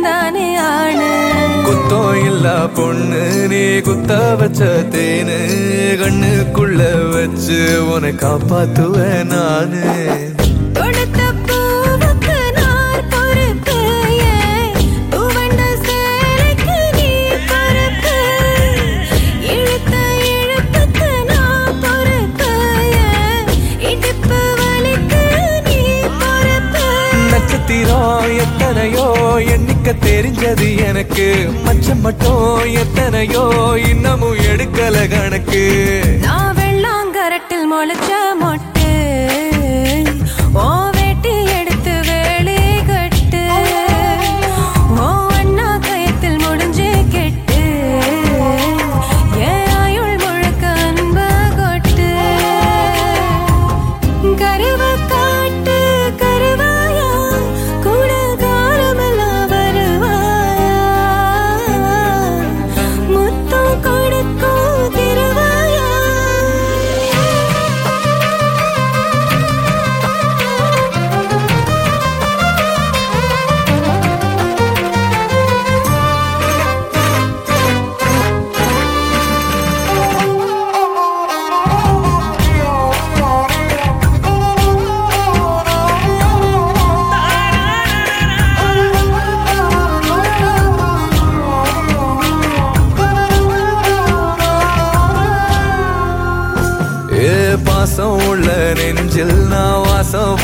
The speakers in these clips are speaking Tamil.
கிட்ட நீ மட்டும் தானே ஆளு குத்தம் இல்ல பொண்ணு நீ குத்த வச்ச தேனு. கண்ணுக்குள்ள வச்சு உன்னை காப்பாத்துவேன் நானு. கொடுத்த பூவுக்கு நார் தெரிஞ்சது எனக்கு. மச்சம் மட்டும் எத்தனையோ இன்னமும் எடுக்கல கணக்கு. நான் வெள்ளாங்கரட்டில் முளைச்ச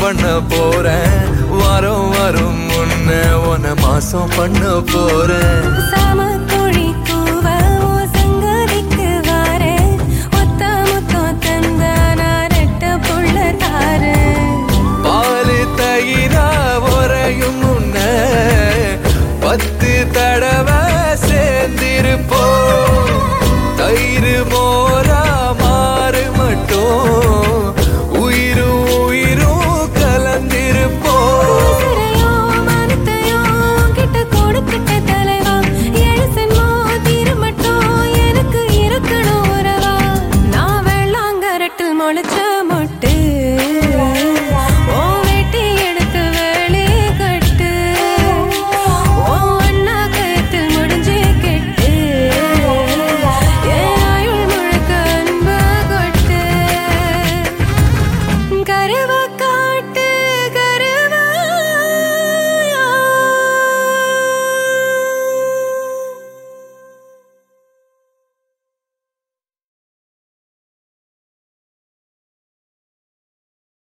பண்ண போறேன். வாரம் வரும் முன்ன உன மாசம் பண்ண போறேன்.